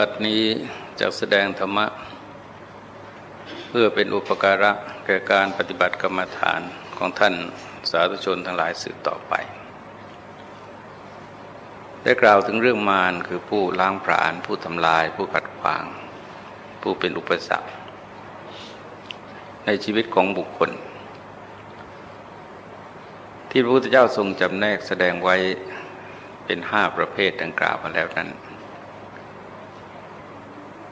บัดนี้จะแสดงธรรมะ เพื่อเป็นอุปการะแก่การปฏิบัติกรรมฐานของท่านสาธุชนทั้งหลายสืบต่อไป ได้กล่าวถึงเรื่องมารคือผู้ล้างผลาญผู้ทำลาย ผู้ขัดขวาง ผู้เป็นอุปสรรค ในชีวิตของบุคคล ที่พระพุทธเจ้าทรงจำแนกแสดงไว้เป็นห้าประเภทดังกล่าวมาแล้วนั้น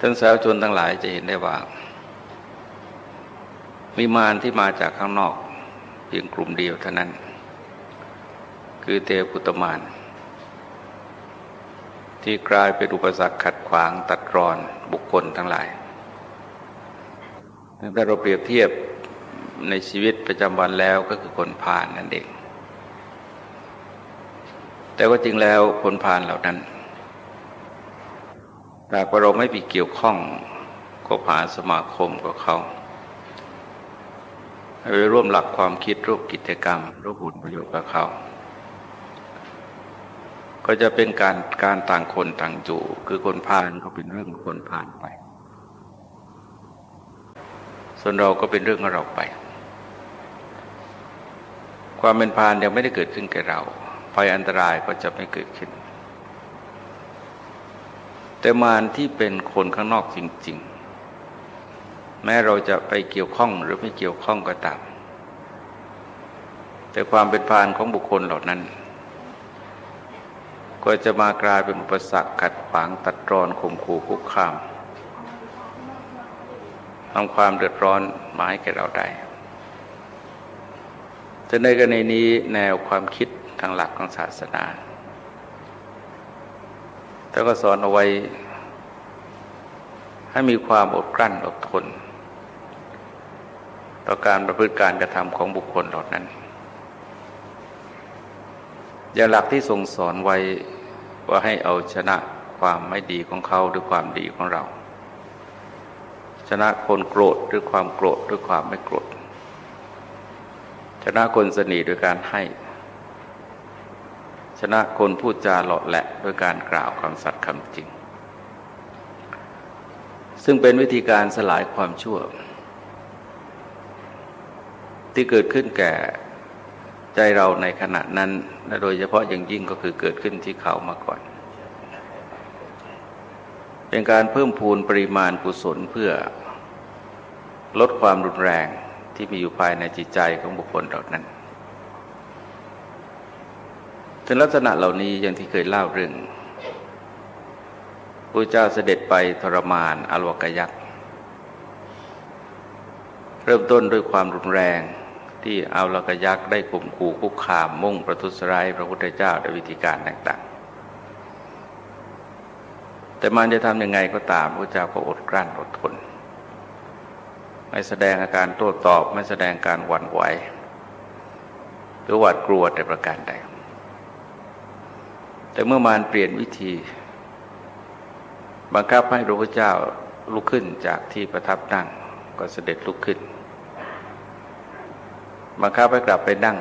ท่านสาวชนทั้งหลายจะเห็นได้ว่า มีมารที่มาจากข้างนอกเพียงกลุ่มเดียวเท่านั้น คือเทพุตมารที่กลายเป็นอุปสรรคขัดขวางตัดรอนบุคคลทั้งหลายถ้าเราเปรียบเทียบในชีวิตประจำวันแล้วก็คือคนผ่านนั่นเอง แต่ว่าจริงแล้วคนผ่านเหล่านั้น หากว่าเราไม่ไปเกี่ยวข้องก็ผ่านสมาคมกับเขาไปร่วมหลักความคิดร่วมกิจกรรมร่วมผลประโยชน์กับเขา ก็จะเป็นการการต่างคนต่างจูคือคนผ่านก็เป็นเรื่องคนผ่านไป ส่วนเราก็เป็นเรื่องของเราไป ความเป็นพานยังไม่ได้เกิดขึ้นแก่เราภัยอันตรายก็จะไม่เกิดขึ้น แต่มารที่เป็นคนข้างนอกจริง ๆ แม้เราจะไปเกี่ยวข้องหรือไม่เกี่ยวข้องก็ตาม แต่ความเป็นพานของบุคคลเหล่านั้น ก็จะมากลายเป็นอุปสรรคขัดขวางตัดรอนข่มขู่คุกคามทำความเดือดร้อนมาให้แก่เราได้แต่ในกรณีนี้แนวความคิดทางหลักของศาสนา ท่านก็สอนเอาไว้ ให้มีความอดกลั้นอดทน ต่อการประพฤติการกระทำของบุคคลเหล่านั้น อย่างหลักที่ทรงสอนไว้ว่าให้เอาชนะความไม่ดีของเขาด้วยความดีของเรา ชนะคนโกรธด้วยความโกรธด้วยความไม่โกรธชนะคนสนิทด้วยการให้ ชนะคนพูดจาหล่อแหละด้วยการกล่าวคำสัตย์คำจริง ซึ่งเป็นวิธีการสลายความชั่ว ที่เกิดขึ้นแก่ใจเราในขณะนั้นและโดยเฉพาะอย่างยิ่งก็คือเกิดขึ้นที่เขามาก่อน เป็นการเพิ่มพูนปริมาณกุศลเพื่อลดความรุนแรงที่มีอยู่ภายในจิตใจของบุคคลเหล่านั้น ถึงลักษณะเหล่านี้อย่างที่เคยเล่าเรื่องพระเจ้าเสด็จไปทรมานอลวกยักษ์เริ่มต้นด้วยความรุนแรงที่อาลกยักษ์ได้ข่มขู่คุกคามมุ่งประทุษร้ายพระพุทธเจ้าด้วยวิธีการต่างๆ แต่มันจะทำยังไงก็ตามพระเจ้าก็อดกลั้นอดทน ไม่แสดงอาการโต้ตอบ ไม่แสดงการหวั่นไหวหรือหวาดกลัวแต่ประการใด แต่เมื่อมารเปลี่ยนวิธี บังคับให้พระพุทธเจ้าลุกขึ้นจากที่ประทับนั่งก็เสด็จลุกขึ้น บังคับให้กลับไปนั่ง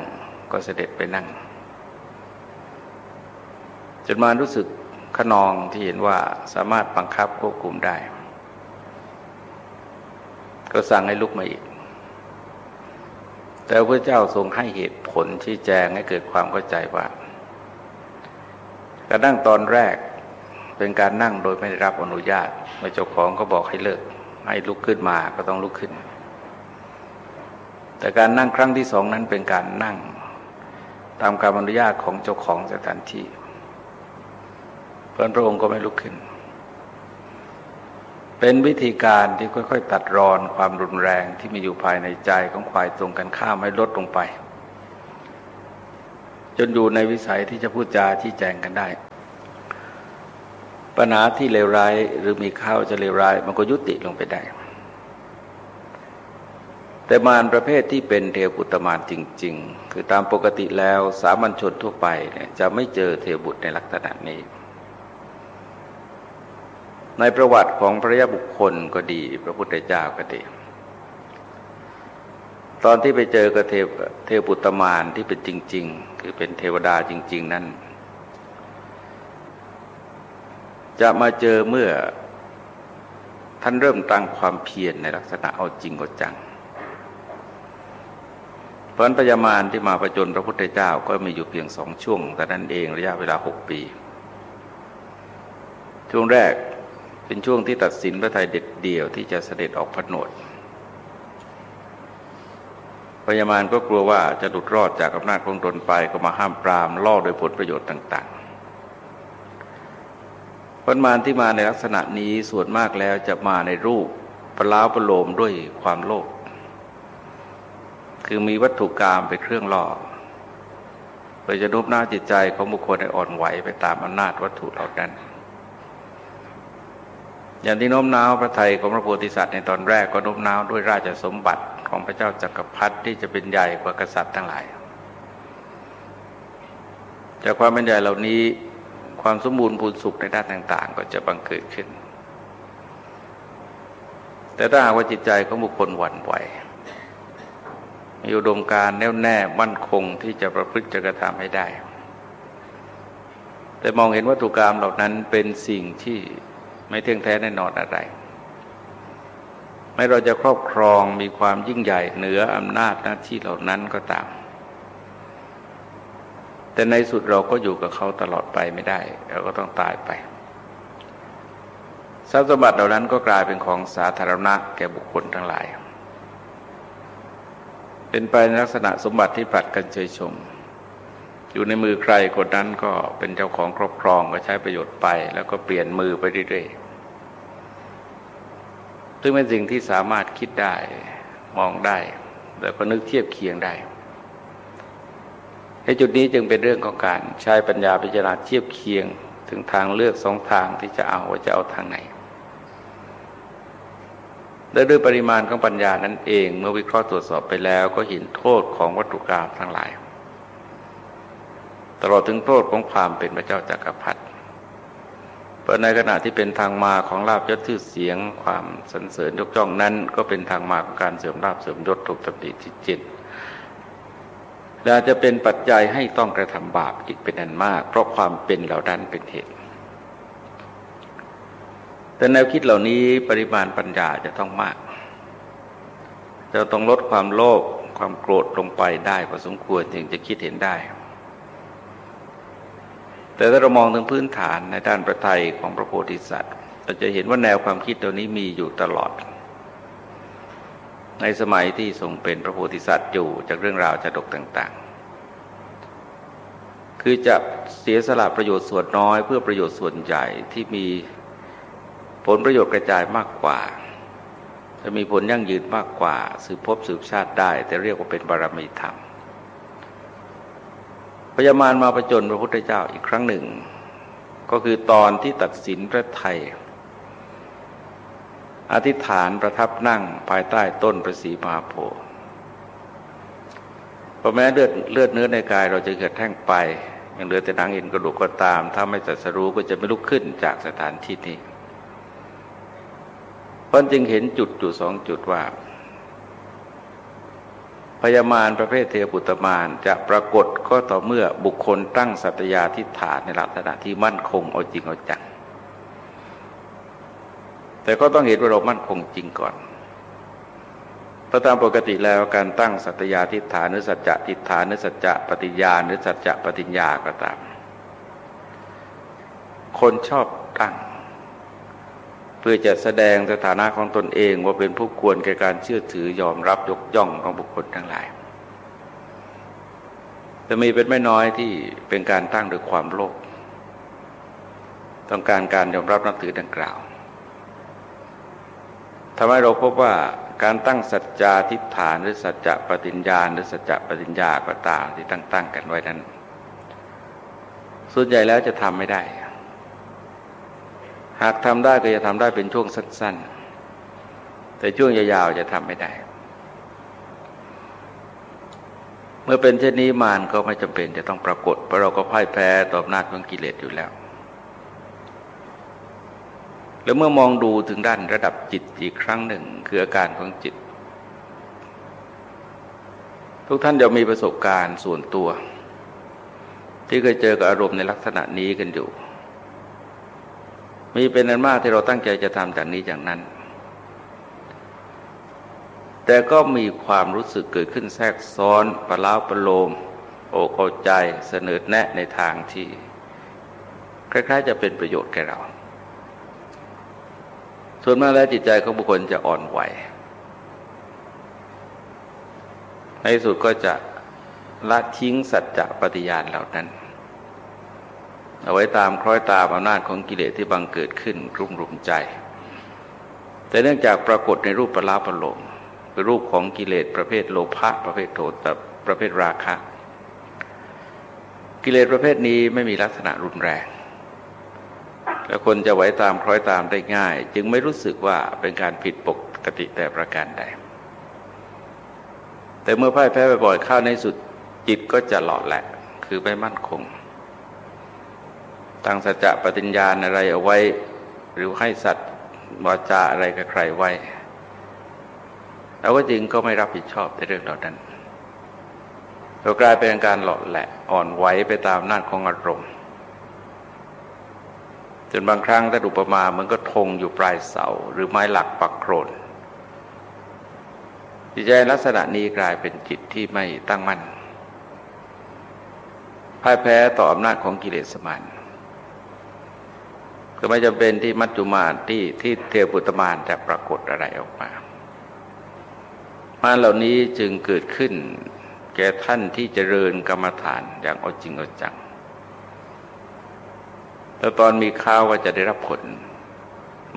ก็เสด็จไปนั่งจนมารู้สึกขนองที่เห็นว่าสามารถบังคับควบคุมได้ ก็สั่งให้ลุกมาอีก แต่พระเจ้าทรงให้เหตุผลที่แจงให้เกิดความเข้าใจว่า การนั่งตอนแรกเป็นการนั่งโดยไม่ได้รับอนุญาตเมื่อเจ้าของก็บอกให้เลิก ให้ลุกขึ้นมาก็ต้องลุกขึ้น แต่การนั่งครั้งที่สองนั้นเป็นการนั่ง ตามการอนุญาตของเจ้าของสถานที่เพื่อนพระองค์ก็ไม่ลุกขึ้น เป็นวิธีการที่ค่อย ๆ ตัดรอนความรุนแรงที่มีอยู่ภายในใจของควายตรงกันข้ามให้ลดลงไป จนอยู่ในวิสัยที่จะพูดจาที่แจงกันได้ ปัญหาที่เลวร้ายหรือมีข้าวจะเลวร้าย มันก็ยุติลงไปได้ แต่มารประเภทที่เป็นเทวบุตรมารจริง ๆ คือตามปกติแล้วสามัญชนทั่วไปเนี่ยจะไม่เจอเทวบุตรในลักษณะนี้ ในประวัติของพระยาบุคคลก็ดี พระพุทธเจ้าก็ดี ตอนที่ไปเจอกับเทวเทวปุตตมานที่เป็นจริง ๆ คือเป็นเทวดาจริง ๆ นั้น จะมาเจอเมื่อท่านเริ่มตั้งความเพียรในลักษณะเอาจริงเอาจังเพราะพญามารที่มาประจนพระพุทธเจ้าก็มีอยู่เพียงสองช่วง แต่นั้นเองระยะเวลาหกปี ช่วงแรกเป็นช่วงที่ตัดสินพระไทยเด็ดเดี่ยวที่จะเสด็จออกพระโนด พญามารก็กลัวว่าจะหลุดรอดจากอำนาจของตนไปก็มาห้ามปรามล่อโดยผลประโยชน์ต่างๆพญมารที่มาในลักษณะนี้ส่วนมากแล้วจะมาในรูปประล้าประโลมด้วยความโลภคือมีวัตถุกรรมเป็นเครื่องล่อเพื่อจะนุบหน้าจิตใจของบุคคลให้อ่อนไหวไปตามอำนาจวัตถุเหล่านั้น อย่างที่โน้มน้าวพระไทยของพระโพธิสัตว์ในตอนแรกก็โน้มน้าวด้วยราชสมบัติ ของพระเจ้าจักรพรรดิที่จะเป็นใหญ่กว่ากษัตริย์ทั้งหลาย จากความเป็นใหญ่เหล่านี้ความสมบูรณ์พูนสุขในด้านต่าง ๆ ก็จะบังเกิดขึ้น แต่ถ้าหากว่าจิตใจของบุคคลหวั่นไหวมีอุดมการแน่วแน่มั่นคงที่จะประพฤติจะกระทำให้ได้ แต่มองเห็นวัตถุกรรมเหล่านั้นเป็นสิ่งที่ไม่เที่ยงแท้แน่นอนอะไร ไม่เราจะครอบครองมีความยิ่งใหญ่เหนืออำนาจหน้าที่เหล่านั้นก็ตาม แต่ในสุดเราก็อยู่กับเขาตลอดไปไม่ได้ เราก็ต้องตายไปทรัพย์สมบัติเหล่านั้นก็กลายเป็นของสาธารณะแก่บุคคลทั้งหลาย เป็นไปในลักษณะสมบัติที่ผลัดกันเฉยชม อยู่ในมือใครคนนั้นก็เป็นเจ้าของครอบครองก็ใช้ประโยชน์ไป แล้วก็เปลี่ยนมือไปเรื่อยๆ ซึ่งเป็นสิ่งที่สามารถคิดได้มองได้ แล้วก็นึกเทียบเคียงได้ ในจุดนี้จึงเป็นเรื่องของการใช้ปัญญาพิจารณาเทียบเคียง ถึงทางเลือกสองทางที่จะเอาว่าจะเอาทางไหนและด้วยปริมาณของปัญญานั้นเอง เมื่อวิเคราะห์ตรวจสอบไปแล้วก็เห็นโทษของวัตถุกรรมทั้งหลาย ตลอดถึงโทษของความเป็นพระเจ้าจากักรพรรดิ เพราะในขณะที่เป็นทางมาของลาบยศชื่อเสียง ความสรรเสริญยกย่องนั้น ก็เป็นทางมาของการเสริมลาบเสริมยศถูกตำหนิจิตจิตและจะเป็นปัจจัยให้ต้องกระทำบาปอีกเป็นอันมาก เพราะความเป็นเหล่านั้นเป็นเหตุ แต่แนวคิดเหล่านี้ปริมาณปัญญาจะต้องมากจะต้องลดความโลภความโกรธลงไปได้พอสมควรจึงจะคิดเห็นได้ แต่ถ้าเรามองถึงพื้นฐานในด้านประทัยของพระโพธิสัตว์เราจะเห็นว่าแนวความคิดตัวนี้มีอยู่ตลอด ในสมัยที่ทรงเป็นพระโพธิสัตว์อยู่จากเรื่องราวจดกต่าง ๆ คือจะเสียสละประโยชน์ส่วนน้อยเพื่อประโยชน์ส่วนใหญ่ที่มีผลประโยชน์กระจายมากกว่า จะมีผลยั่งยืนมากกว่า สืบพบสืบชาติได้ แต่เรียกว่าเป็นบารมีธรรม พญามารมาประจนพระพุทธเจ้าอีกครั้งหนึ่ง ก็คือตอนที่ตัดสินพระไทย อธิษฐานประทับนั่งภายใต้ต้นประสีมาโพเพราะแม้เลือดเลือดเนื้อในกายเราจะเกิดแท่งไปยังเหลือแต่หนังเอ็นกระดูกก็ตาม ถ้าไม่จัดสรู้ก็จะไม่ลุกขึ้นจากสถานที่นี้เพราะจึงเห็นจุดอยู่สองจุดว่า พยามารประเภทเทวปุตมานจะปรากฏก็ต่อเมื่อบุคคลตั้งสัตยาทิฏฐานในลักษณะที่มั่นคงเอาจริงเอาจัง แต่ก็ต้องเห็นว่าเรามั่นคงจริงก่อนเพราะตามปกติแล้วการตั้งสัตยาทิฏฐานหรือสัจจะทิฏฐานหรือสัจจะปฏิญาณหรือสัจจะปฏิญญาก็ตาม คนชอบตั้ง พื่อจะแสดงสถานะของตนเองว่าเป็นผู้ควรแก่การเชื่อถือยอมรับยกย่องของบุคคลทั้งหลายแต่มีเป็นไม่น้อยที่เป็นการตั้งโดยความโลภต้องการการยอมรับนับถือดังกล่าวทำให้เราพบว่าการตั้งสัจจาทิฏฐานหรือสัจจะปฏิญญาหรือสัจจะปฏิญญาก็ตามที่ตั้งตั้งกันไว้นั้นส่วนใหญ่แล้วจะทำไม่ได้ หากทำได้ก็จะทำได้เป็นช่วงสั้น ๆ แต่ช่วงยาวๆจะทำไม่ได้ เมื่อเป็นเช่นนี้มารก็ไม่จำเป็นจะต้องปรากฏเพราะเราก็พ่ายแพ้ต่ออำนาจของกิเลสอยู่แล้ว แล้วเมื่อมองดูถึงด้านระดับจิตอีกครั้งหนึ่งคืออาการของจิต ทุกท่านจะมีประสบการณ์ส่วนตัว ที่เคยเจอกับอารมณ์ในลักษณะนี้กันอยู่ มีเป็นอันมากที่เราตั้งใจจะทำจากนี้จากนั้น แต่ก็มีความรู้สึกเกิดขึ้นแทรกซ้อนประล้าประโลม โอกเอาใจเสนอแนะในทางที่ คล้ายๆ จะเป็นประโยชน์แก่เรา ส่วนมากแล้วจิตใจของบุคคลจะอ่อนไหวในสุดก็จะละทิ้งสัจจะปฏิญาณเหล่านั้น เอาไว้ตามคล้อยตามอำนาจของกิเลสที่บังเกิดขึ้นรุ่มรุมใจ แต่เนื่องจากปรากฏในรูปประลาประโลมเป็นรูปของกิเลสประเภทโลภะประเภทโทสะประเภทราคะ กิเลสประเภทนี้ไม่มีลักษณะรุนแรง และคนจะไหวตามคล้อยตามได้ง่าย จึงไม่รู้สึกว่าเป็นการผิดปกติแต่ประการใด แต่เมื่อพ่ายแพ้บ่อยๆเข้าในสุดจิตก็จะหล่อแหละ คือไม่มั่นคง ตั้งสัจจะปฏิญญาณอะไรเอาไว้ หรือให้สัตว์วาจาอะไรกับใครไว้แล้วก็จริงก็ไม่รับผิดชอบในเรื่องเหล่านั้นเรากลายเป็นการหลอแหละอ่อนไหวไปตามนาจของอารมณ์จนบางครั้งถ้าอุปมามันก็ทงอยู่ปลายเสา หรือไม้หลักปักโครนจิตใจลักษณะนี้กลายเป็นจิตที่ไม่ตั้งมั่นพ่ายแพ้ต่ออำนาจของกิเลสมาน ก็ไม่จำเป็นที่มัจจุมาที่ที่เทวปุตมานจะปรากฏอะไรออกมามาเหล่านี้จึงเกิดขึ้น แก่ท่านที่เจริญกรรมฐานอย่างเอาจริงเอาจังแล้วตอนมีข้าวว่าจะได้รับผล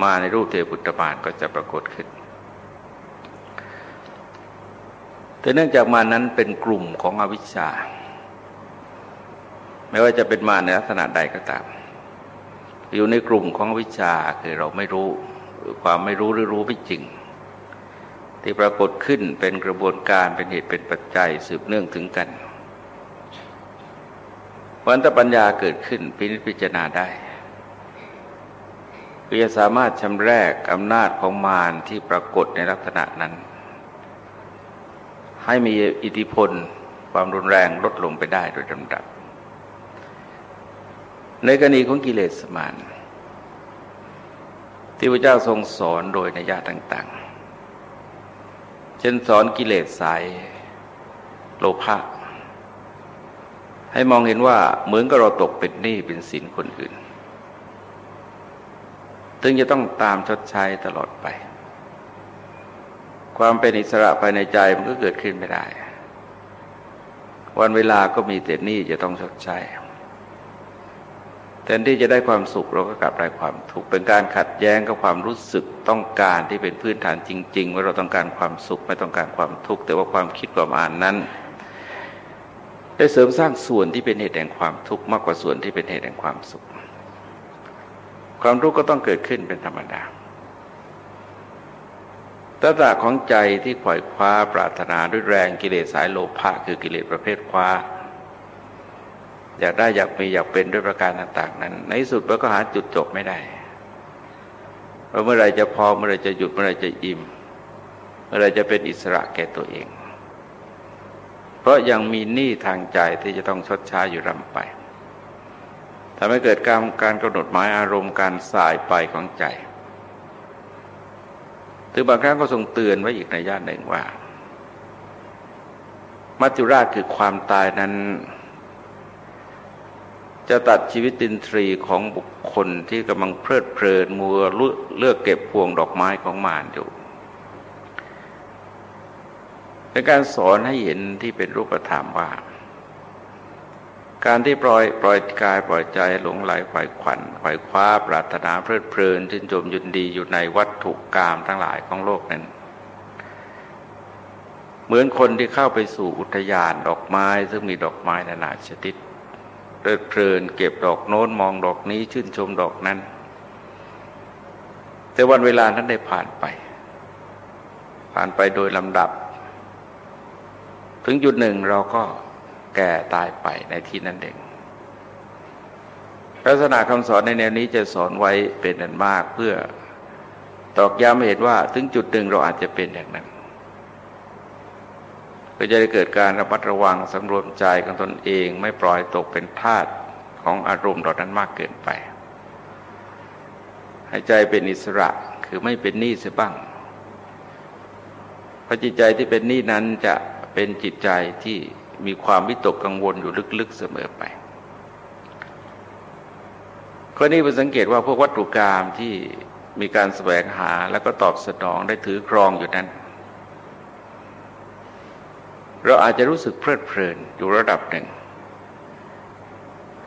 มาในรูปเทพุตตมานก็จะปรากฏขึ้น แต่เนื่องจากมานั้นเป็นกลุ่มของอวิชชา ไม่ว่าจะเป็นมาในลักษณะใดก็ตาม อยู่ในกลุ่มของวิชชาคือเราไม่รู้ความไม่รู้หรือรู้ไม่จริง ที่ปรากฏขึ้นเป็นกระบวนการเป็นเหตุเป็นปัจจัยสืบเนื่องถึงกันวันตปัญญาเกิดขึ้นพินิจพิจารณาได้คือจะสามารถชำแรกอำนาจของมารที่ปรากฏในลักษณะนั้น ให้มีอิทธิพลความรุนแรงลดลงไปได้โดยลำดับ ในกรณีของกิเลสมารที่พระเจ้าทรงสอนโดยนัยยะต่าง ๆ เช่นสอนกิเลสสายโลภะให้มองเห็นว่าเหมือนกับเราตกเป็นหนี้เป็นสินคนอื่นถึงจะต้องตามชดใช้ตลอดไป ความเป็นอิสระภายในใจมันก็เกิดขึ้นไม่ได้ วันเวลาก็มีแต่หนี้จะต้องชดใช้ แทนที่จะได้ความสุขเราก็กลับได้ความทุกข์เป็นการขัดแย้งกับความรู้สึกต้องการที่เป็นพื้นฐานจริง ๆ ว่าเราต้องการความสุขไม่ต้องการความทุกข์แต่ว่าความคิดความอ่านนั้น ได้เสริมสร้างส่วนที่เป็นเหตุแห่งความทุกข์มากกว่าส่วนที่เป็นเหตุแห่งความสุข ความทุกข์ก็ต้องเกิดขึ้นเป็นธรรมดาตตาของใจที่ขวายคว้าปรารถนาด้วยแรงกิเลสสายโลภะคือกิเลสประเภทคว้า อยากได้อยากมีอยากเป็นด้วยประการต่าง ๆ นั้น ในสุดเราก็หาจุดจบไม่ได้ว่าเมื่อไรจะพอเมื่อไรจะหยุดเมื่อไรจะอิ่ม เมื่อไรจะเป็นอิสระแก่ตัวเอง เพราะยังมีหนี้ทางใจที่จะต้องชดใช้อยู่รำไปทำให้เกิดการการกำหนดหมายอารมณ์การสายไปของใจถึงบางครั้งก็ทรงเตือนไว้อีกในย่านหนึ่งว่า มัจจุราชคือความตายนั้น จะตัดชีวิตดินทรีของบุคคลที่กำลังเพลิดเพลินมัวเลือกเก็บพวงดอกไม้ของมารอยู่เป็นการสอนให้เห็นที่เป็นรูปธรรมว่า การที่ปล่อยปล่อยกายปล่อยใจหลงไหลไขว่ขวัญไขว่คว้าปรารถนาเพลิดเพลินชื่นชมยินดีอยู่ในวัตถุกรรมทั้งหลายของโลกนั้นเหมือนคนที่เข้าไปสู่อุทยานดอกไม้ ซึ่งมีดอกไม้นานาชนิด ลิดเพลินเก็บดอกโน้นมองดอกนี้ชื่นชมดอกนั้น แต่วันเวลานั้นได้ผ่านไป ผ่านไปโดยลำดับ ถึงจุดหนึ่งเราก็แก่ตายไปในที่นั้นเองลักษณะคำสอนในแนวนี้จะสอนไว้เป็นอันมากเพื่อตอกย้ำเห็นว่า ถึงจุดหนึ่งเราอาจจะเป็นอย่างนั้น ก็จะได้เกิดการระมัดระวังสำรวมใจของตนเองไม่ปล่อยตกเป็นทาสของอารมณ์ดอกนั้นมากเกินไป ให้ใจเป็นอิสระคือไม่เป็นหนี้เสียบ้างพระจิตใจที่เป็นนี่นั้นจะเป็นจิตใจที่มีความวิตกกังวลอยู่ลึกๆเสมอไปข้อนี้เป็นสังเกตว่าพวกวัตถุกรรมที่มีการแสวงหาแล้วก็ตอบสนองได้ถือครองอยู่นั้น เราอาจจะรู้สึกเพลิดเพลินอยู่ระดับหนึ่ง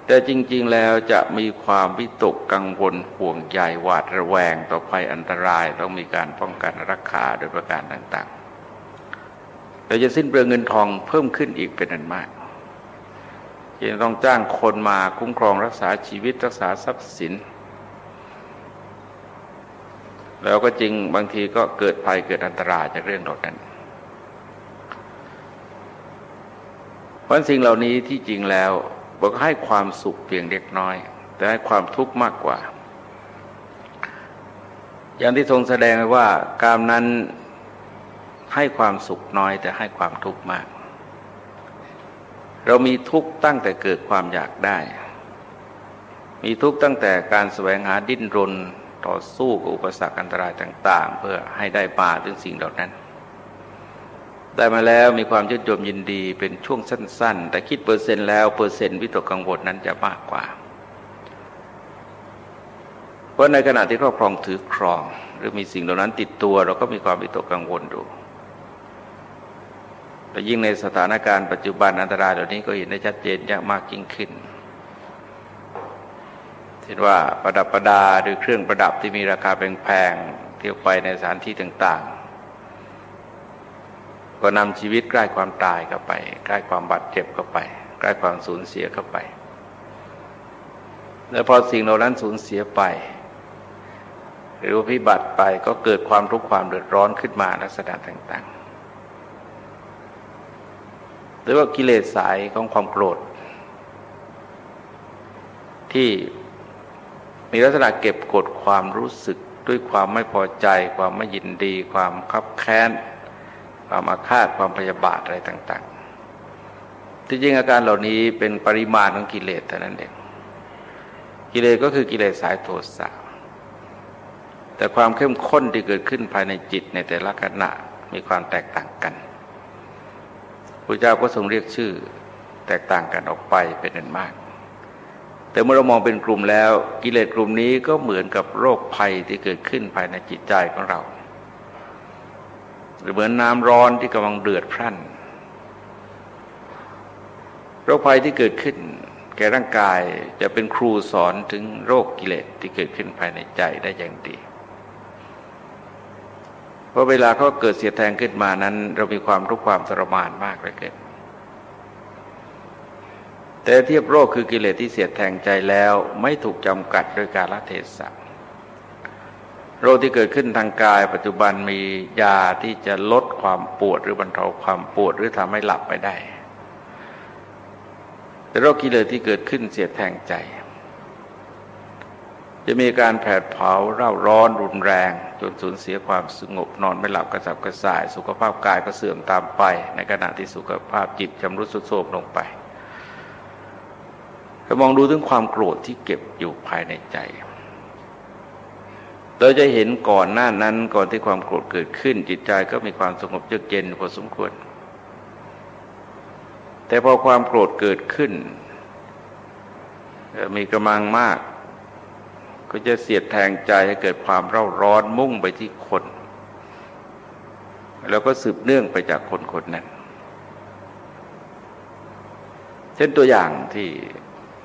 แต่จริง ๆ แล้วจะมีความวิตกกังวลห่วงใยหวาดระแวงต่อภัยอันตรายต้องมีการป้องกันรักษาโดยประการต่างๆเราจะสิ้นเปลืองเงินทองเพิ่มขึ้นอีกเป็นอันมากยังต้องจ้างคนมาคุ้มครองรักษาชีวิตรักษาทรัพย์สิน แล้วก็จริงบางทีก็เกิดภัยเกิดอันตรายจากเรื่องเหล่านั้น เพราะสิ่งเหล่านี้ที่จริงแล้วบอกให้ความสุขเพียงเล็กน้อย แต่ให้ความทุกข์มากกว่า อย่างที่ทรงแสดงไว้ว่าการนั้นให้ความสุขน้อย แต่ให้ความทุกข์มาก เรามีทุกข์ตั้งแต่เกิดความอยากได้ มีทุกข์ตั้งแต่การแสวงหาดิ้นรนต่อสู้กับอุปสรรคอันตรายต่าง ๆ เพื่อให้ได้มาถึงสิ่งเหล่านั้น ได้มาแล้วมีความยืดยมยินดีเป็นช่วงสั้น ๆ แต่คิดเปอร์เซ็นต์แล้วเปอร์เซ็นต์วิตกกังวลนั้นจะมากกว่า เพราะในขณะที่ครอบครองถือครอง หรือมีสิ่งเหล่านั้นติดตัว เราก็มีความวิตกกังวลดูแต่ยิ่งในสถานการณ์ปัจจุบันอันตรายเหล่านี้ก็เห็นได้ชัดเจนยากมากยิ่งขึ้นเช่นว่าประดับประดาหรือเครื่องประดับที่มีราคาแพงๆเที่ยวไปในสถานที่ต่างๆ ก็นำชีวิตใกล้ความตายเข้าไป ใกล้ความบาดเจ็บเข้าไป ใกล้ความสูญเสียเข้าไป แล้วพอสิ่งเหล่านั้นสูญเสียไป หรือว่าพิบัติไปก็เกิดความทุกข์ความเดือดร้อนขึ้นมาลักษณะต่าง ๆ หรือว่ากิเลสสายของความโกรธ ที่มีลักษณะเก็บกดความรู้สึกด้วยความไม่พอใจ ความไม่ยินดี ความคับแค้น ความอาฆาตความพยาบาทอะไรต่าง ๆ ที่จริงอาการเหล่านี้เป็นปริมาณของกิเลสแต่นั้นเองกิเลสก็คือกิเลสสายโทสะแต่ความเข้มข้นที่เกิดขึ้นภายในจิตในแต่ละขณะมีความแตกต่างกันพระเจ้าก็ทรงเรียกชื่อแตกต่างกันออกไปเป็นอันมาก แต่เมื่อเรามองเป็นกลุ่มแล้ว กิเลสกลุ่มนี้ก็เหมือนกับโรคภัยที่เกิดขึ้นภายในจิตใจของเรา หรือเหมือนน้ำร้อนที่กำลังเดือดพรั่นโรคภัยที่เกิดขึ้น แก่ร่างกายจะเป็นครูสอนถึงโรคกิเลสที่เกิดขึ้นภายในใจได้อย่างดี เพราะเวลาเขาเกิดเสียแทงขึ้นมานั้น เรามีความทุกข์ความทรมานมากเลยเกินแต่เทียบโรคคือกิเลสที่เสียแทงใจแล้วไม่ถูกจำกัดโดยการละเทศะ โรคที่เกิดขึ้นทางกาย ปัจจุบันมียาที่จะลดความปวดหรือบรรเทาความปวดหรือทำให้หลับไปได้ แต่โรคกิเลสที่เกิดขึ้นเสียแทงใจ จะมีการแผดเผาเร่าร้อนรุนแรง จนสูญเสียความสงบนอนไม่หลับกระสับกระส่าย สุขภาพกายก็เสื่อมตามไป ในขณะที่สุขภาพจิตจำรุดสุดโทรมลงไปถ้ามองดูถึงความโกรธที่เก็บอยู่ภายในใจ เราจะเห็นก่อนหน้านั้นก่อนที่ความโกรธเกิดขึ้น จิตใจก็มีความสงบเยือกเย็นพอสมควร แต่พอความโกรธเกิดขึ้น มีกำลังมาก ก็จะเสียดแทงใจให้เกิดความเร่าร้อนมุ่งไปที่คน แล้วก็สืบเนื่องไปจากคนคนนั้น เช่นตัวอย่างที่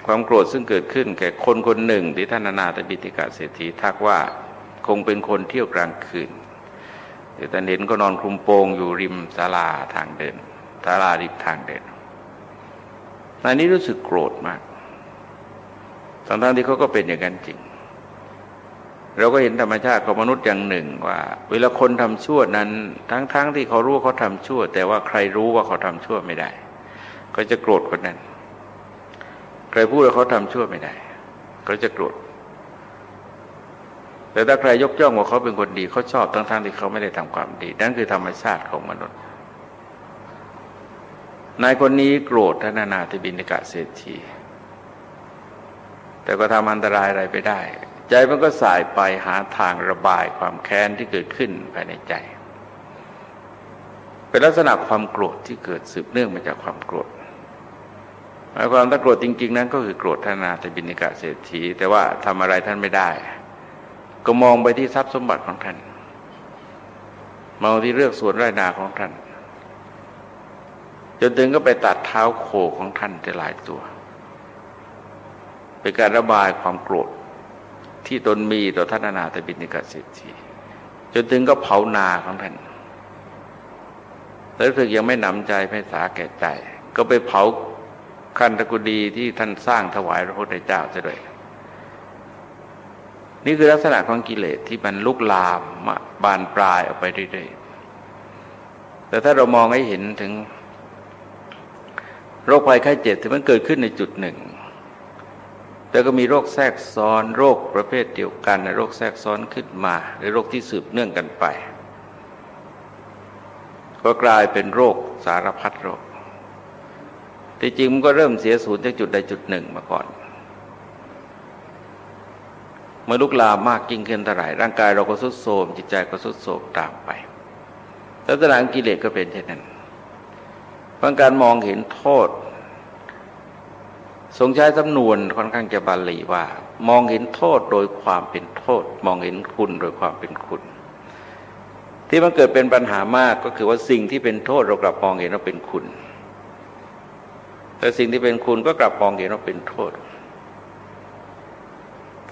ความโกรธซึ่งเกิดขึ้นแก่คนคนหนึ่งที่ท่านนาตบิติกาเศรษฐีทักว่า คงเป็นคนเที่ยวกลางคืนเดี๋ยวท่านเห็นก็นอนคลุมโปงอยู่ริมศาลาทางเดินศาลาริมทางเดินนายนี้รู้สึกโกรธมากทั้งๆที่เขาก็เป็นอย่างนั้นจริง เราก็เห็นธรรมชาติของมนุษย์อย่างหนึ่งว่า เวลาคนทำชั่วนั้น ทั้งๆทที่เขารู้เขาทำชั่ว แต่ว่าใครรู้ว่าเขาทำชั่วไม่ได้ ก็จะโกรธคนนั้น ใครพูดว่าเขาทำชั่วไม่ได้ ก็จะโกรธ แต่ถ้าใครยกย่องว่าเขาเป็นคนดีเขาชอบทั้งๆทที่เขาไม่ได้ทำความดี นั่นคือธรรมชาติของมนุษย์ นายคนนี้โกรธท่านนาธิบินิกะเศรษฐีแต่ก็ทำอันตรายอะไรไปได้ ใจมันก็สายไปหาทางระบายความแค้นที่เกิดขึ้นภายในใจ เป็นลักษณะความโกรธที่เกิดสืบเนื่องมาจากความโกรธหมายความถ้าโกรธจริง ๆ นั้นก็คือโกรธท่านาตบินิกะเศรษฐีแต่ว่าทำอะไรท่านไม่ได้ ก็มองไปที่ทรัพย์สมบัติของท่านมองที่เลือกส่วนไรนาของท่าน จนถึงก็ไปตัดเท้าโคของท่านจะหลายตัว เป็นการระบายความโกรธที่ตนมีต่อท่านนาตบินิกะเศรษฐีจนถึงก็เผานาของท่านแล้วถึงยังไม่หนำใจไม่สาแก่ใจ ก็ไปเผาคันตะกุดีที่ท่านสร้างถวายพระพุทธเจ้าซะด้วย นี่คือลักษณะของกิเลสที่มันลุกลามบานปลายออกไปเรื่อยๆ แต่ถ้าเรามองให้เห็นถึง โรคภัยไข้เจ็บที่มันเกิดขึ้นในจุดหนึ่ง แต่ก็มีโรคแทรกซ้อนโรคประเภทเดียวกันในโรคแทรกซ้อนขึ้นมาหรือโรคที่สืบเนื่องกันไป ก็กลายเป็นโรคสารพัดโรคที่จริงมันก็เริ่มเสียสูญจากจุดใดจุดหนึ่งมาก่อน เมื่อลุกลามมากยิ่งขึ้นเท่าไหร่ร่างกายเราก็สุดโทมจิตใจก็สุดโทมตามไปลักษณะกิเลสก็เป็นเช่นนั้นเพราะการมองเห็นโทษ ทรงใช้สำนวนค่อนข้างจะบาลีว่า มองเห็นโทษโดยความเป็นโทษ มองเห็นคุณโดยความเป็นคุณ ที่มันเกิดเป็นปัญหามากก็คือว่าสิ่งที่เป็นโทษเรากลับมองเห็นว่าเป็นคุณ แต่สิ่งที่เป็นคุณก็กลับมองเห็นว่าเป็นโทษ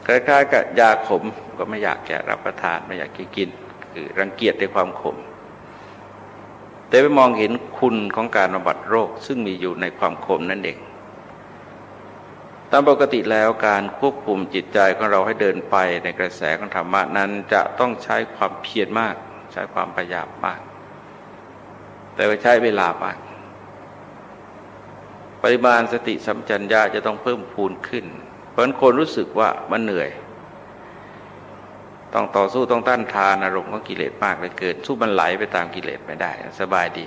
คล้ายๆกับยาขมก็ไม่อยากจะรับประทานไม่อยากกิน คือรังเกียจในความขม แต่ไปมองเห็นคุณของการบำบัดโรคซึ่งมีอยู่ในความขมนั่นเองตามปกติแล้วการควบคุมจิตใจของเราให้เดินไปในกระแสของธรรมะนั้นจะต้องใช้ความเพียรมาก ใช้ความพยายามมาก แต่ว่าใช้เวลามากปริมาณสติสัมจัญญาจะต้องเพิ่มพูนขึ้น เพราะคนรู้สึกว่ามันเหนื่อย ต้องต่อสู้ต้องต้านทานอารมณ์ของกิเลสมากเลยเกิน สู้มันไหลไปตามกิเลสไม่ได้ สบายดี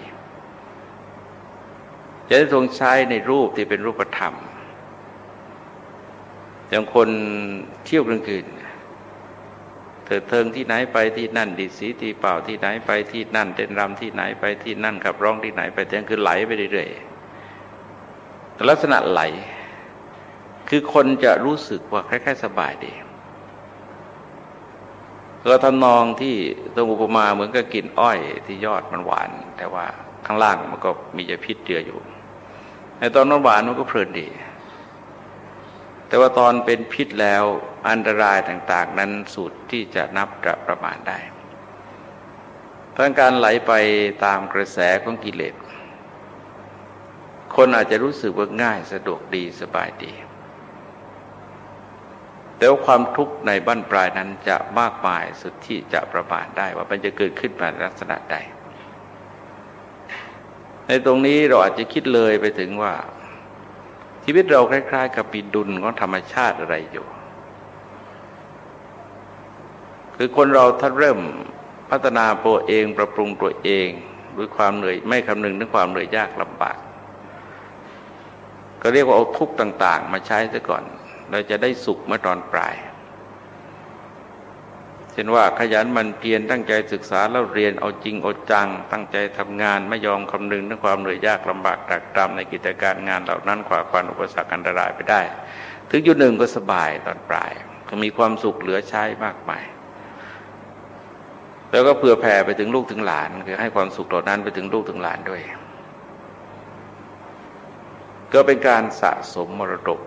จะได้ทรงใช้ในรูปที่เป็นรูปธรรมอย่างคนเที่ยวกลางคืนเถิดเทิงที่ไหนไปที่นั่นดีสีตีเป่าที่ไหนไปที่นั่นเต้นรำที่ไหนไปที่นั่นขับร้องที่ไหนไปแต่คือไหลไปเรื่อยๆลักษณะไหล คือคนจะรู้สึกว่าคล้ายๆ สบายดีก็ทำนองที่ตรงอุปมาเหมือนกับกินอ้อยที่ยอดมันหวาน แต่ว่าข้างล่างมันก็มียาพิษเจืออยู่ ในตอนนั้นหวานมันก็เพลินดี แต่ว่าตอนเป็นพิษแล้วอันตรายต่างๆ นั้นสุดที่จะนับจะประมาณได้เพราะการไหลไปตามกระแสของกิเลสคนอาจจะรู้สึกว่าง่ายสะดวกดีสบายดี แต่ว่าความทุกข์ในบ้านปลายนั้นจะมากมายสุดที่จะประมาณได้ว่ามันจะเกิดขึ้นมาลักษณะใด ในตรงนี้เราอาจจะคิดเลยไปถึงว่า ชีวิตเราคล้าย ๆ กับปีดุลของธรรมชาติอะไรอยู่ คือคนเราถ้าเริ่มพัฒนาตัวเอง ประปรุงตัวเองด้วยความเหนื่อยไม่คำนึงถึงความเหนื่อยยากลำบาก ก็เรียกว่าเอาทุกข์ต่าง ๆ มาใช้ซะก่อน เราจะได้สุขเมื่อตอนปลาย เช่นว่าขยันมันเพียรตั้งใจศึกษาแล้วเรียนเอาจริงเอาจัง ตั้งใจทำงานไม่ยอมคำนึงถึงความเหนื่อยยากลำบากตักตรำในกิจการงานเหล่านั้นขวาควันอุปสรรคอันตรายไปได้ ถึงจุดหนึ่งก็สบายตอนปลาย ก็มีความสุขเหลือใช้มากมายแล้วก็เผื่อแผ่ไปถึงลูกถึงหลานคือให้ความสุขเหล่านั้นไปถึงลูกถึงหลานด้วย ก็เป็นการสะสมมรดก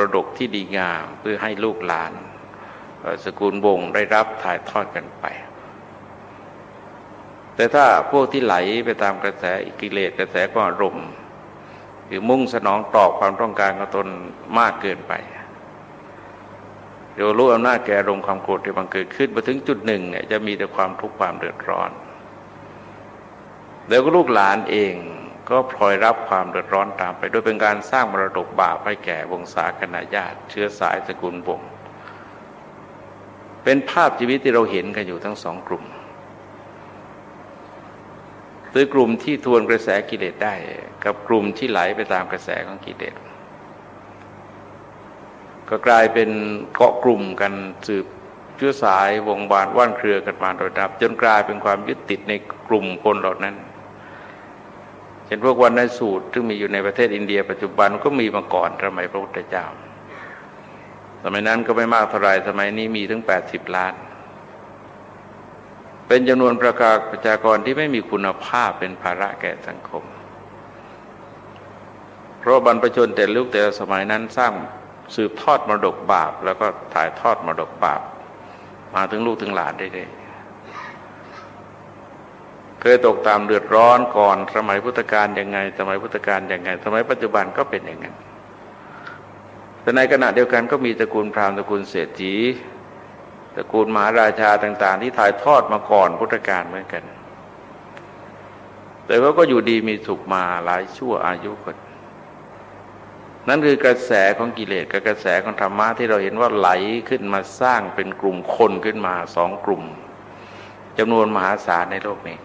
รดกที่ดีงามเพื่อให้ลูกหลาน สกุลวงได้รับถ่ายทอดกันไป แต่ถ้าพวกที่ไหลไปตามกระแสกิเลสกระแสก็อารมณ์หรือมุ่งสนองตอบความต้องการของตนมากเกินไปเดี๋ยวรู้อำนาจแก่อารมณ์ความโกรธที่บังเกิดขึ้นมาถึงจุดหนึ่งเนี่ยจะมีแต่ความทุกข์ความเดือดร้อน แล้วก็ลูกหลานเอง ก็พลอยรับความเดือดร้อนตามไปโดยเป็นการสร้างมรดกบาปให้แก่วงศาคณะญาติ เชื้อสายสกุลวงเป็นภาพชีวิตที่เราเห็นกันอยู่ทั้งสองกลุ่มคือกลุ่มที่ทวนกระแสกิเลสได้ กับกลุ่มที่ไหลไปตามกระแสของกิเลสก็กลายเป็นเกาะกลุ่มกันสืบเชื้อสายวงบานว่านเครือกันมาโดยดับ จนกลายเป็นความยึดติดในกลุ่มคนเหล่านั้น เป็นพวกวันในสูตรซึ่งมีอยู่ในประเทศอินเดีย ปัจจุบันก็มีมาก่อนสมัยพระพุทธเจ้า สมัยนั้นก็ไม่มากเท่าไรสมัยนี้มีถึงแปดสิบล้าน เป็นจำนวนประกาศประชากรที่ไม่มีคุณภาพเป็นภาระแก่สังคม เพราะบรรพชนแต่ลูกแต่สมัยนั้นสร้างสืบทอดมรดกบาป แล้วก็ถ่ายทอดมรดกบาป มาถึงลูกถึงหลานได้เลย เคยตกตามเดือดร้อนก่อนสมัยพุทธกาลยังไง สมัยพุทธกาลยังไง สมัยปัจจุบันก็เป็นอย่างนั้นแต่ในขณะเดียวกันก็มีตระกูลพราหมณ์ตระกูลเศรษฐีตระกูลมหาราชาต่าง ๆ ที่ถ่ายทอดมาก่อนพุทธกาลเหมือนกัน แต่ว่าก็อยู่ดีมีสุขมาหลายชั่วอายุคนนั่นคือกระแสของกิเลสกับกระแสของธรรมะที่เราเห็นว่าไหลขึ้นมาสร้างเป็นกลุ่มคนขึ้นมาสองกลุ่มจำนวนมหาศาลในโลกนี้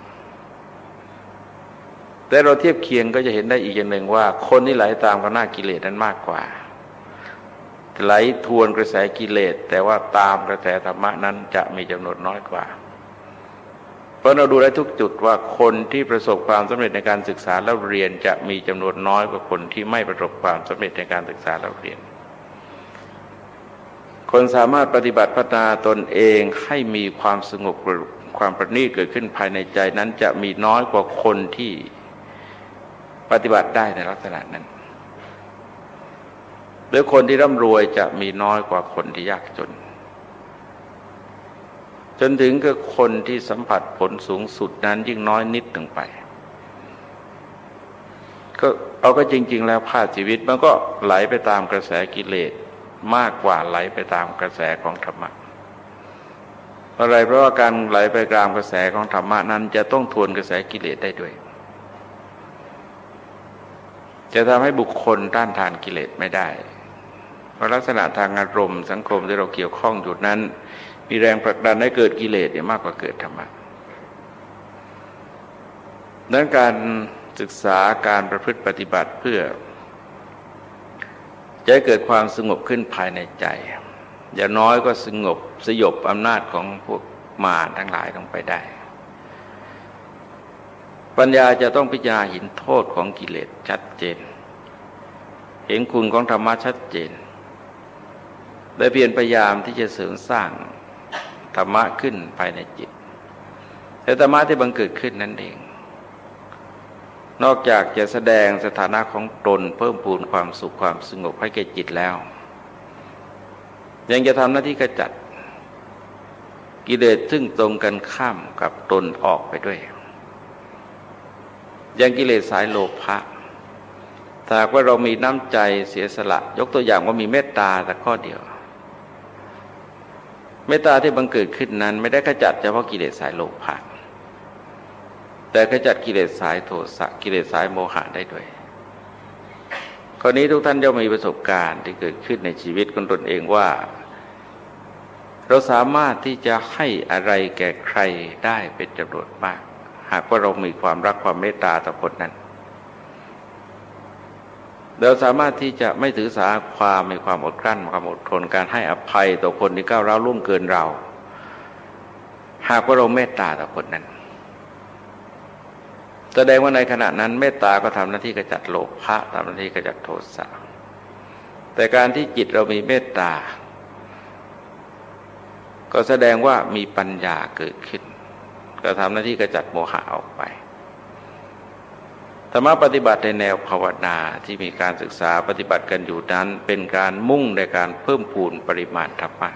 แต่เราเทียบเคียงก็จะเห็นได้อีกอย่างหนึ่งว่า คนที่ไหลตามกันหน้ากิเลสนั้นมากกว่า ไหลทวนกระแสกิเลส แต่ว่าตามกระแสธรรมะนั้นจะมีจำนวนน้อยกว่า เพราะเราดูได้ทุกจุดว่าคนที่ประสบความสำเร็จในการศึกษาแล้วเรียนจะมีจำนวนน้อยกว่าคนที่ไม่ประสบความสำเร็จในการศึกษาแล้วเรียน คนสามารถปฏิบัติพัฒนาตนเองให้มีความสงบความประณีตเกิดขึ้นภายในใจนั้นจะมีน้อยกว่าคนที่ ปฏิบัติได้ในลักษณะนั้นโดยคนที่ร่ำรวยจะมีน้อยกว่าคนที่ยากจน จนถึงกับคนที่สัมผัสผลสูงสุดนั้นยิ่งน้อยนิดหนึ่งไป ก็เอาก็จริง ๆ แล้วภาพชีวิตมันก็ไหลไปตามกระแสกิเลสมากกว่าไหลไปตามกระแสของธรรมะอะไรเพราะว่าการไหลไปตามกระแสของธรรมะนั้น จะต้องทวนกระแสกิเลสได้ด้วย จะทำให้บุคคลต้านทานกิเลสไม่ได้ เพราะลักษณะทางอารมณ์สังคมที่เราเกี่ยวข้องอยู่นั้น มีแรงผลักดันให้เกิดกิเลสเนี่ยมากกว่าเกิดธรรมะดังการศึกษาการประพฤติปฏิบัติเพื่อ จะเกิดความสงบขึ้นภายในใจ อย่างน้อยก็สงบสยบอำนาจของพวกมารทั้งหลายลงไปได้ ปัญญาจะต้องพิจารณาเห็นโทษของกิเลสชัดเจน เห็นคุณของธรรมะชัดเจนและเพียรพยายามที่จะเสริมสร้างธรรมะขึ้นภายในจิตแต่ธรรมะที่บังเกิดขึ้นนั่นเอง นอกจากจะแสดงสถานะของตนเพิ่มพูนความสุขความสงบให้แก่จิตแล้ว ยังจะทำหน้าที่กระจัดกิเลสซึ่งตรงกันข้ามกับตนออกไปด้วย ย่างกิเลสสายโลภะถ้าว่าเรามีน้ำใจเสียสละ ยกตัวอย่างว่ามีเมตตาแต่ข้อเดียว เมตตาที่บังเกิดขึ้นนั้น ไม่ได้ขจัดเฉพาะกิเลสสายโลภะแต่ขจัดกิเลสสายโทสะกิเลสสายโมหะได้ด้วยข้อนี้ทุกท่านย่อมมีประสบการณ์ที่เกิดขึ้นในชีวิตของตนเองว่า เราสามารถที่จะให้อะไรแก่ใครได้เป็นจำนวนมาก หากว่าเรามีความรักความเมตตาต่อคนนั้น เราสามารถที่จะไม่ถือสาความมีความอดกลั้นความอดทนการให้อภัยต่อคนที่ก้าวร้าวล่วงเกินเรา หากว่าเราเมตตาต่อคนนั้นแสดงว่าในขณะนั้นเมตตาก็ทำหน้าที่กระจัดโลภะทำหน้าที่กระจัดโทสะแต่การที่จิตเรามีเมตตา ก็แสดงว่ามีปัญญาเกิดขึ้น ก็ทำหน้าที่กระจัดโมหะออกไปธรรมะปฏิบัติในแนวภาวนาที่มีการศึกษาปฏิบัติกันอยู่นั้น เป็นการมุ่งในการเพิ่มพูนปริมาณธรรมะ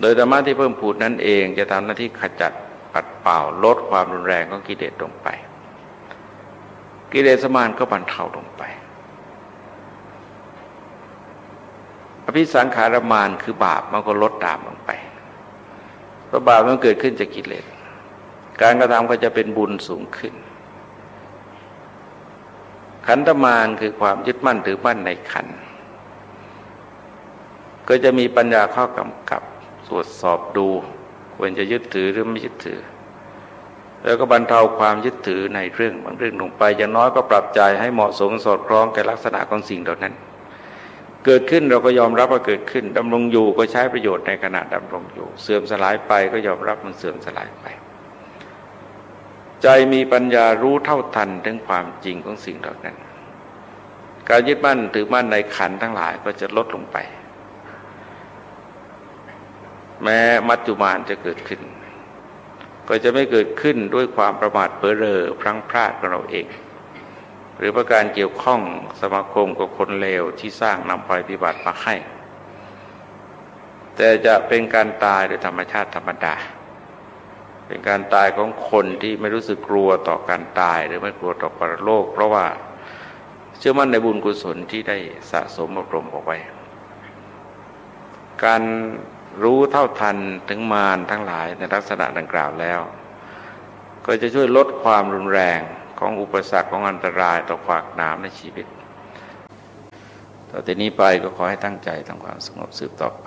โดยธรรมะที่เพิ่มพูนนั้นเองจะทำหน้าที่ขจัดปัดเป่าลดความรุนแรงของกิเลสลงไป กิเลสมานก็บรรเทาลงไป อภิสังขารมานคือบาปมันก็ลดตามลงไป พราะบาปมันเกิดขึ้นจากกิเลส การกระทำก็จะเป็นบุญสูงขึ้น ขันธมารคือความยึดมั่นถือมั่นในขัน ก็จะมีปัญญาข้อกำกับตรวจสอบดูควรจะยึดถือหรือไม่ยึดถือ แล้วก็บรรเทาความยึดถือในเรื่องบางเรื่องลงไปอย่างน้อยก็ปรับใจให้เหมาะสมสอดคล้องกับลักษณะของสิ่งเหล่านั้น เกิดขึ้นเราก็ยอมรับว่าเกิดขึ้นดำรงอยู่ก็ใช้ประโยชน์ในขณะดำรงอยู่ เสื่อมสลายไปก็ยอมรับมันเสื่อมสลายไป ใจมีปัญญารู้เท่าทันถึงความจริงของสิ่งเหล่านั้น การยึดมั่นถือมั่นในขันทั้งหลายก็จะลดลงไป แม้มัจจุมานจะเกิดขึ้น ก็จะไม่เกิดขึ้นด้วยความประมาทเผลอเรอพลั้งพลาดของเราเอง หรือประการเกี่ยวข้องสมาคมกับคนเลวที่สร้างนำไปปฏิบัติมาให้ แต่จะเป็นการตายโดยธรรมชาติธรรมดา เป็นการตายของคนที่ไม่รู้สึกกลัวต่อการตายหรือไม่กลัวต่อปรโลก เพราะว่าเชื่อมั่นในบุญกุศลที่ได้สะสมอบรมเอาไว้ การรู้เท่าทันถึงมารทั้งหลายในลักษณะดังกล่าวแล้ว ก็จะช่วยลดความรุนแรง ของอุปสรรคของอันตรายต่อขวากน้ำในชีวิต ต่อจากนี้ไปก็ขอให้ตั้งใจทำความสงบสืบต่อไป